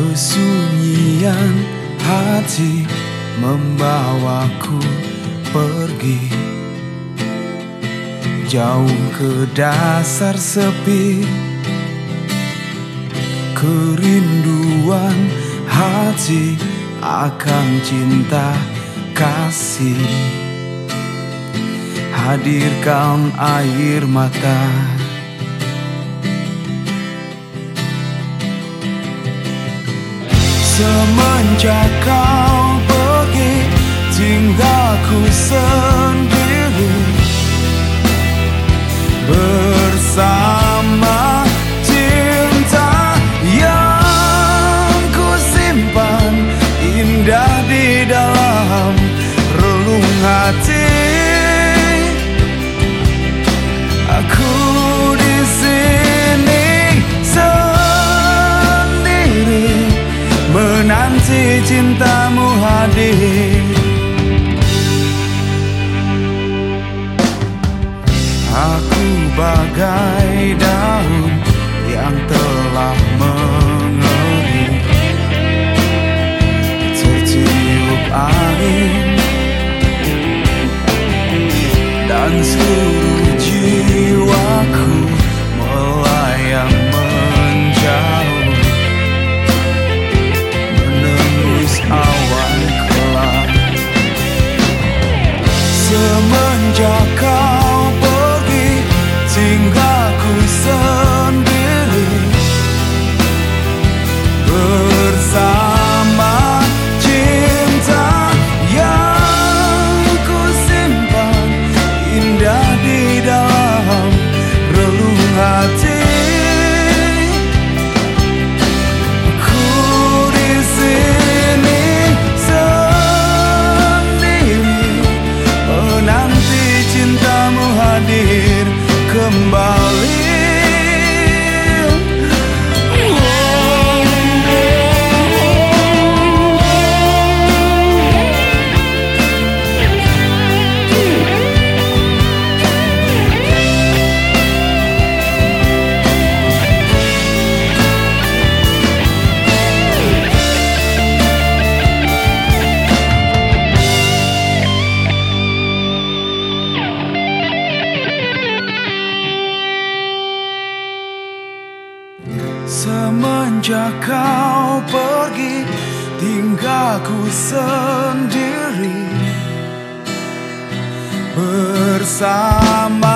Kesunyian hati membawaku pergi. Jauh ke dasar sepi. Kerinduan hati akan cinta kasih. Hadirkan air mata. semenjak kau cintamu hadir. Aku bagai daun yang telah mengering Tertiup angin Dan seluruh tanjakan hadir kembali. Semenjak kau pergi Tinggalku sendiri. Bersama